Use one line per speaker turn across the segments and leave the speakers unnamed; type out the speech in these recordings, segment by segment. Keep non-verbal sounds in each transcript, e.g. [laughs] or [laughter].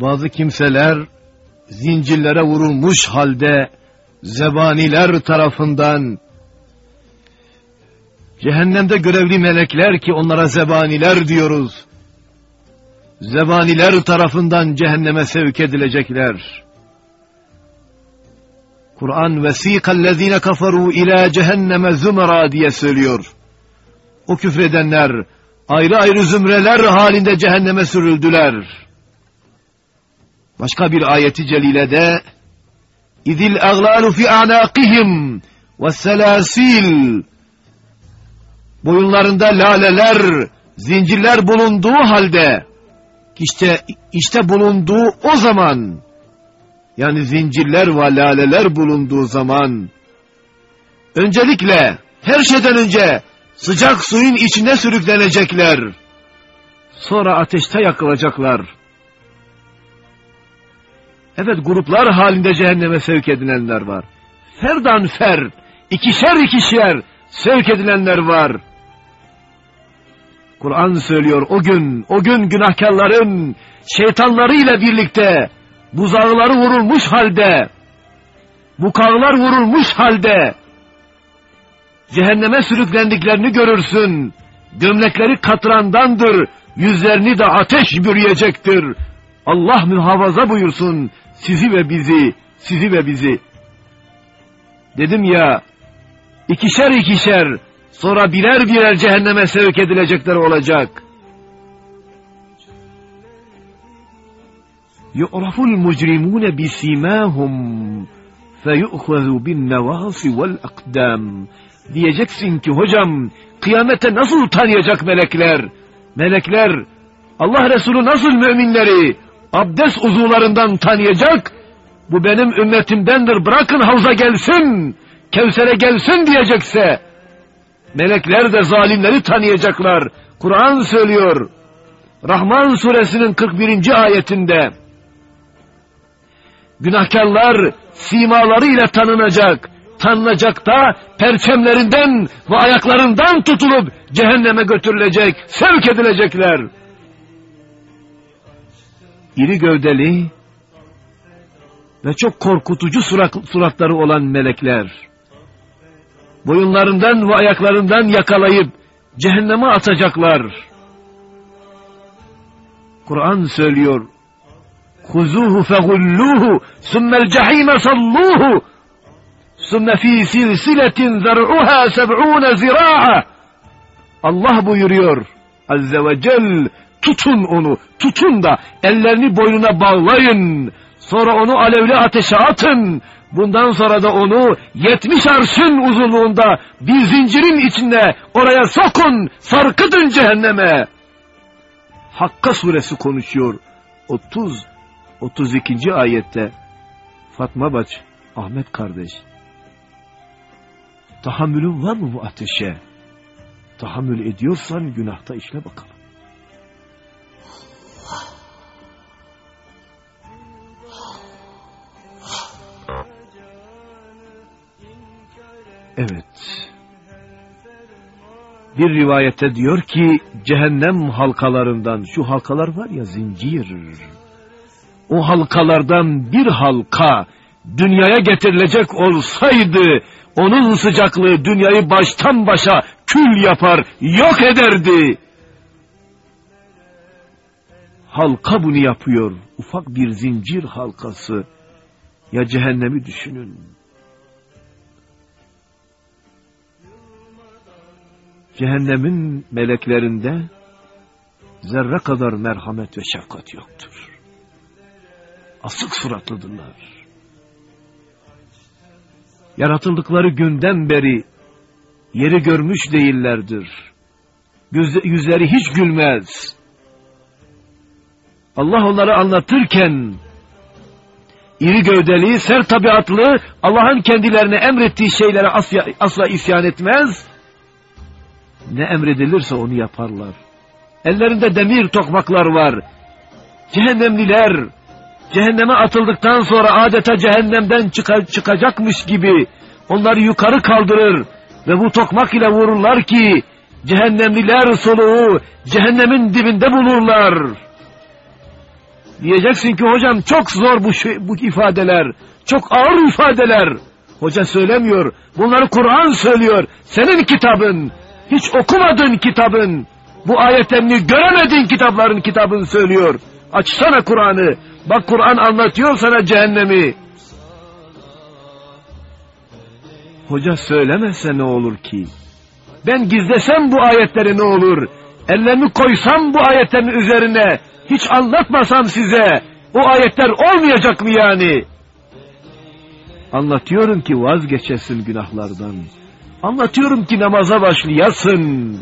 Bazı kimseler zincirlere vurulmuş halde zebaniler tarafından cehennemde görevli melekler ki onlara zebaniler diyoruz. Zebaniler tarafından cehenneme sevk edilecekler. Kur'an vesikallezine kafaru ila cehenneme zümra diye söylüyor. O küfredenler ayrı ayrı zümreler halinde cehenneme sürüldüler. Başka bir ayeti celilede İzil aglalu fi anaqihim ve selasil boyunlarında laleler, zincirler bulunduğu halde işte işte bulunduğu o zaman yani zincirler ve laleler bulunduğu zaman öncelikle her şeyden önce sıcak suyun içine sürüklenecekler. Sonra ateşte yakılacaklar. Evet gruplar halinde cehenneme sevk edilenler var. Ferdan fer, ikişer ikişer sevk edilenler var. Kur'an söylüyor o gün, o gün günahkarların şeytanlarıyla birlikte buzağıları vurulmuş halde, bukağılar vurulmuş halde cehenneme sürüklendiklerini görürsün. Gömlekleri katrandandır, yüzlerini de ateş bürüyecektir. Allah mühafaza buyursun sizi ve bizi, sizi ve bizi. Dedim ya, ikişer ikişer, sonra birer birer cehenneme sevk edilecekler olacak. Yu'raful mucrimune bisimahum feyu'khadu bin nevasi vel akdam. Diyeceksin ki hocam kıyamete nasıl tanıyacak melekler? Melekler Allah Resulü nasıl müminleri, abdest uzuvlarından tanıyacak? Bu benim ümmetimdendir, bırakın havza gelsin, Kevser'e gelsin diyecekse, melekler de zalimleri tanıyacaklar. Kur'an söylüyor, Rahman suresinin 41. ayetinde, Günahkarlar simalarıyla tanınacak. Tanınacak da perçemlerinden ve ayaklarından tutulup cehenneme götürülecek, sevk edilecekler İri gövdeli ve çok korkutucu surat, suratları olan melekler, boyunlarından ve ayaklarından yakalayıp cehenneme atacaklar. Kur'an söylüyor, خذوه فغلوه ثم الجحيم صلوه ثم في silsiletin zer'uha seb'une zira'a Allah buyuruyor Azze ve Cell tutun onu tutun da ellerini boynuna bağlayın sonra onu alevli ateşe atın bundan sonra da onu yetmiş arşın uzunluğunda bir zincirin içinde oraya sokun sarkıtın cehenneme Hakka suresi konuşuyor 30 32. ayette Fatma Baç, Ahmet kardeş, tahammülün var mı bu ateşe? Tahammül ediyorsan günahta işle bakalım. Evet. Bir rivayette diyor ki cehennem halkalarından şu halkalar var ya zincir o halkalardan bir halka dünyaya getirilecek olsaydı onun sıcaklığı dünyayı baştan başa kül yapar, yok ederdi. Halka bunu yapıyor. Ufak bir zincir halkası. Ya cehennemi düşünün. Cehennemin meleklerinde zerre kadar merhamet ve şefkat yoktur asık suratlıdırlar. Yaratıldıkları günden beri yeri görmüş değillerdir. Yüz, yüzleri hiç gülmez. Allah onları anlatırken iri gövdeli, ser tabiatlı, Allah'ın kendilerine emrettiği şeylere asla, asla isyan etmez. Ne emredilirse onu yaparlar. Ellerinde demir tokmaklar var. Cehennemliler, cehenneme atıldıktan sonra adeta cehennemden çıka çıkacakmış gibi onları yukarı kaldırır ve bu tokmak ile vururlar ki cehennemliler soluğu cehennemin dibinde bulurlar. Diyeceksin ki hocam çok zor bu, şey, bu ifadeler. Çok ağır ifadeler. Hoca söylemiyor. Bunları Kur'an söylüyor. Senin kitabın. Hiç okumadın kitabın. Bu ayetlerini göremedin kitapların kitabını söylüyor. Açsana Kur'an'ı. Bak Kur'an anlatıyor sana cehennemi. Hoca söylemezse ne olur ki? Ben gizlesem bu ayetleri ne olur? Ellerimi koysam bu ayetlerin üzerine, hiç anlatmasam size, o ayetler olmayacak mı yani? Anlatıyorum ki vazgeçesin günahlardan. Anlatıyorum ki namaza başlayasın.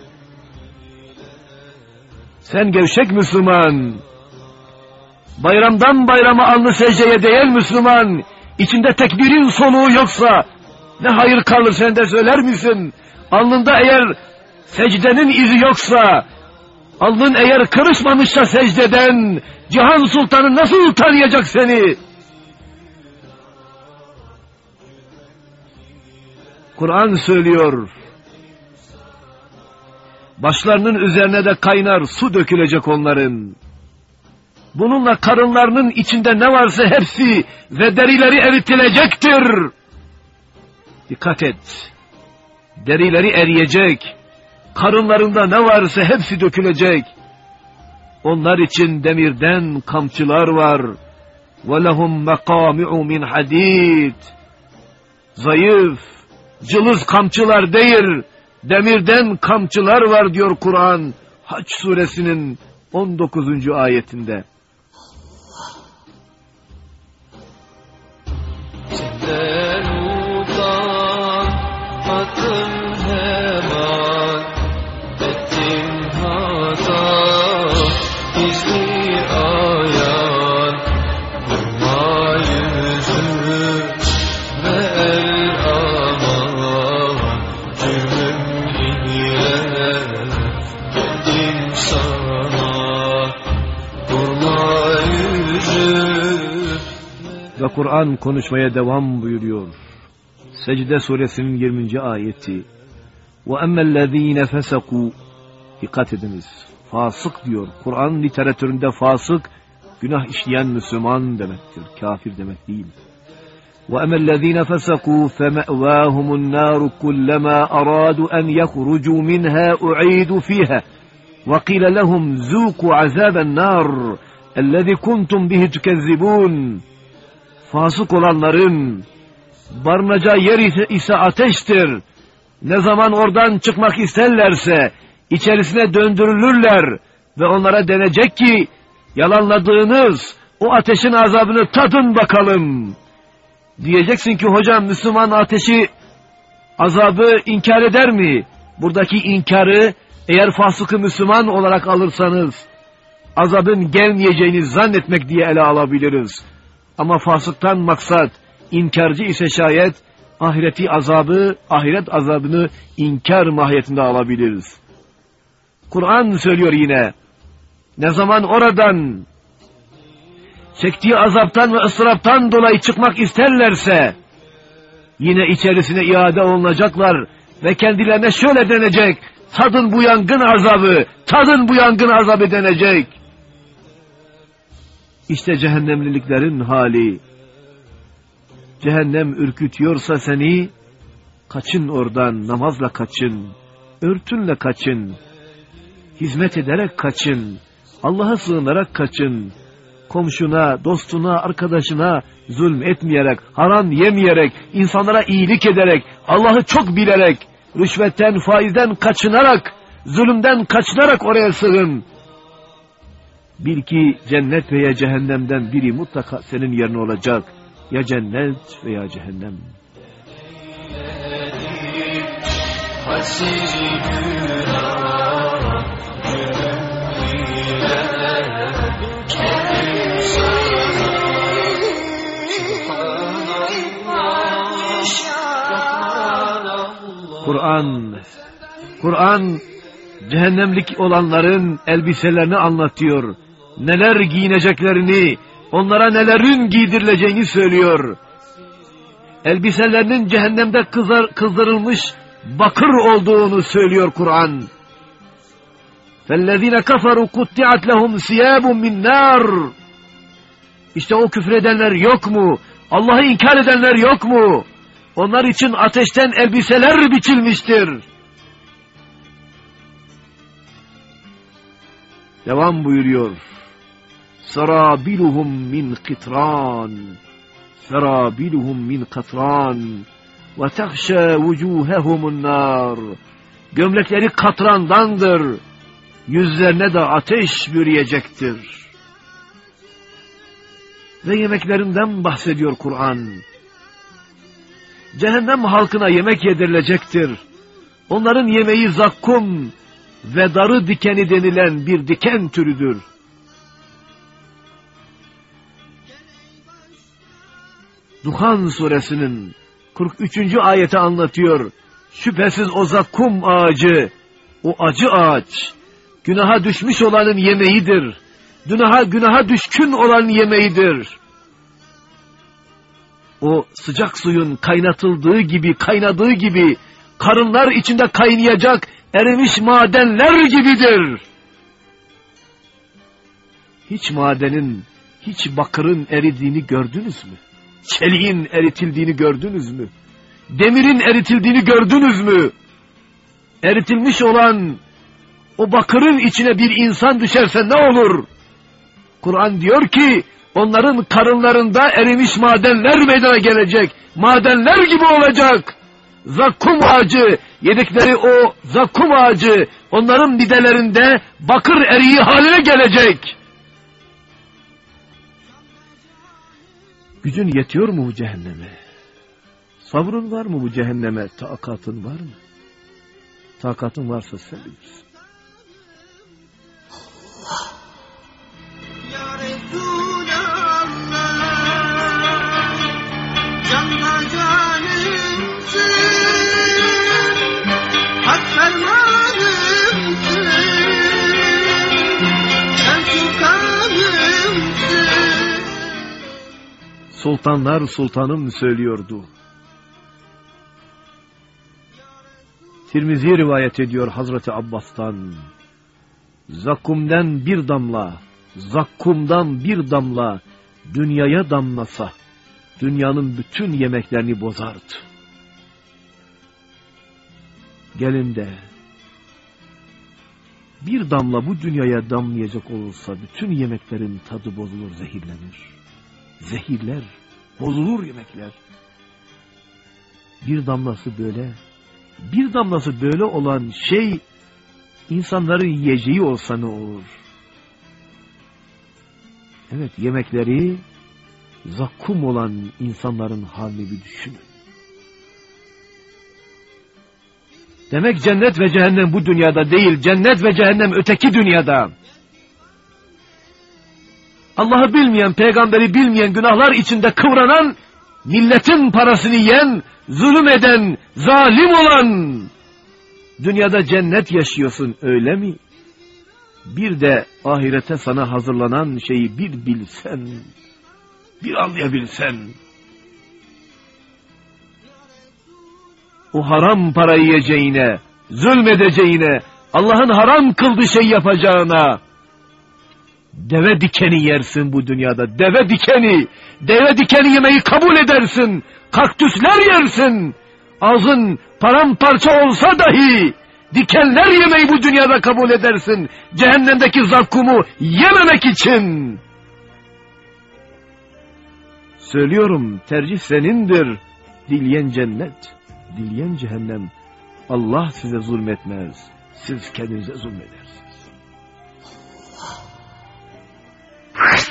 Sen gevşek Müslüman. Bayramdan bayrama alnı secdeye değen Müslüman. İçinde tekbirin soluğu yoksa ne hayır kalır sen de söyler misin? Alnında eğer secdenin izi yoksa, alnın eğer kırışmamışsa secdeden, Cihan Sultanı nasıl tanıyacak seni? Kur'an söylüyor. Başlarının üzerine de kaynar su dökülecek onların. Bununla karınlarının içinde ne varsa hepsi ve derileri eritilecektir. Dikkat et. Derileri eriyecek. Karınlarında ne varsa hepsi dökülecek. Onlar için demirden kamçılar var. وَلَهُمْ مَقَامِعُ مِنْ حَد۪يدٍ Zayıf, cılız kamçılar değil, demirden kamçılar var diyor Kur'an. Haç suresinin 19. ayetinde. Ve Kur'an konuşmaya devam buyuruyor. Secde suresinin 20. ayeti. وَاَمَّا الَّذ۪ينَ فَسَقُوا Dikkat ediniz. Fasık diyor. Kur'an literatüründe fasık, günah işleyen Müslüman demektir. Kafir demek değil. وَاَمَا الَّذ۪ينَ فَسَقُوا فَمَأْوَاهُمُ النَّارُ كُلَّمَا أَرَادُوا أَنْ يَخْرُجُوا مِنْهَا أُعِيدُوا فِيهَا وَقِيلَ لَهُمْ زُوقُوا عَذَابَ النَّارِ الَّذِي كُنْتُمْ بِهِ تُكَذِّبُونَ Fasık olanların barınacağı yer ise ateştir. Ne zaman oradan çıkmak isterlerse içerisine döndürülürler ve onlara denecek ki yalanladığınız o ateşin azabını tadın bakalım. Diyeceksin ki hocam Müslüman ateşi azabı inkar eder mi? Buradaki inkarı eğer fasıkı Müslüman olarak alırsanız azabın gelmeyeceğini zannetmek diye ele alabiliriz. Ama fasıktan maksat inkarcı ise şayet ahireti azabı, ahiret azabını inkar mahiyetinde alabiliriz. Kur'an söylüyor yine, ne zaman oradan çektiği azaptan ve ıstıraptan dolayı çıkmak isterlerse, yine içerisine iade olunacaklar ve kendilerine şöyle denecek, tadın bu yangın azabı, tadın bu yangın azabı denecek. İşte cehennemliliklerin hali. Cehennem ürkütüyorsa seni, kaçın oradan, namazla kaçın, örtünle kaçın, hizmet ederek kaçın, Allah'a sığınarak kaçın, komşuna, dostuna, arkadaşına zulm etmeyerek, haram yemeyerek, insanlara iyilik ederek, Allah'ı çok bilerek, rüşvetten, faizden kaçınarak, zulümden kaçınarak oraya sığın. Bil ki cennet veya cehennemden biri mutlaka senin yerine olacak. Ya cennet veya cehennem. Kur'an Kur'an cehennemlik olanların elbiselerini anlatıyor neler giyineceklerini, onlara nelerin giydirileceğini söylüyor. Elbiselerinin cehennemde kızar, kızdırılmış bakır olduğunu söylüyor Kur'an. فَالَّذ۪ينَ كَفَرُوا قُطِّعَتْ لَهُمْ سِيَابٌ مِنْ نَارٍ İşte o küfredenler yok mu? Allah'ı inkar edenler yok mu? Onlar için ateşten elbiseler biçilmiştir. Devam buyuruyor. Sarabiluhum min kitran. Sarabiluhum min katran. Ve tehşe vucuhehumun nar. Gömlekleri katrandandır. Yüzlerine de ateş bürüyecektir. Ve yemeklerinden bahsediyor Kur'an. Cehennem halkına yemek yedirilecektir. Onların yemeği zakkum ve darı dikeni denilen bir diken türüdür. Duhan suresinin 43. ayeti anlatıyor. Şüphesiz o zakkum ağacı, o acı ağaç, günaha düşmüş olanın yemeğidir. Günaha, günaha düşkün olan yemeğidir. O sıcak suyun kaynatıldığı gibi, kaynadığı gibi, karınlar içinde kaynayacak erimiş madenler gibidir. Hiç madenin, hiç bakırın eridiğini gördünüz mü? Çeliğin eritildiğini gördünüz mü? Demirin eritildiğini gördünüz mü? Eritilmiş olan o bakırın içine bir insan düşerse ne olur? Kur'an diyor ki onların karınlarında erimiş madenler meydana gelecek. Madenler gibi olacak. Zakkum ağacı, yedikleri o zakkum ağacı onların midelerinde bakır eriği haline gelecek. Gücün yetiyor mu bu cehenneme? Sabrın var mı bu cehenneme? Takatın var mı? Takatın varsa sen bilirsin.
Resulallah Canla canımsın
Sultanlar sultanım söylüyordu. Tirmizi rivayet ediyor Hazreti Abbas'tan. Zakkum'den bir damla, zakkumdan bir damla dünyaya damlasa, dünyanın bütün yemeklerini bozardı. Gelin de, bir damla bu dünyaya damlayacak olursa bütün yemeklerin tadı bozulur, zehirlenir. Zehirler, bozulur yemekler. Bir damlası böyle, bir damlası böyle olan şey insanların yiyeceği olsa ne olur? Evet yemekleri zakkum olan insanların halini bir düşünün. Demek cennet ve cehennem bu dünyada değil, cennet ve cehennem öteki dünyada. Allah'ı bilmeyen, peygamberi bilmeyen, günahlar içinde kıvranan, milletin parasını yiyen, zulüm eden, zalim olan, dünyada cennet yaşıyorsun öyle mi? Bir de ahirete sana hazırlanan şeyi bir bilsen, bir anlayabilsen. O haram parayı yiyeceğine, zulmedeceğine, Allah'ın haram kıldığı şey yapacağına, deve dikeni yersin bu dünyada, deve dikeni, deve dikeni yemeği kabul edersin, kaktüsler yersin, ağzın paramparça olsa dahi, dikenler yemeği bu dünyada kabul edersin, cehennemdeki zakkumu yememek için. Söylüyorum, tercih senindir, dileyen cennet, dileyen cehennem. Allah size zulmetmez, siz kendinize zulmedersiniz. Whoosh! [laughs]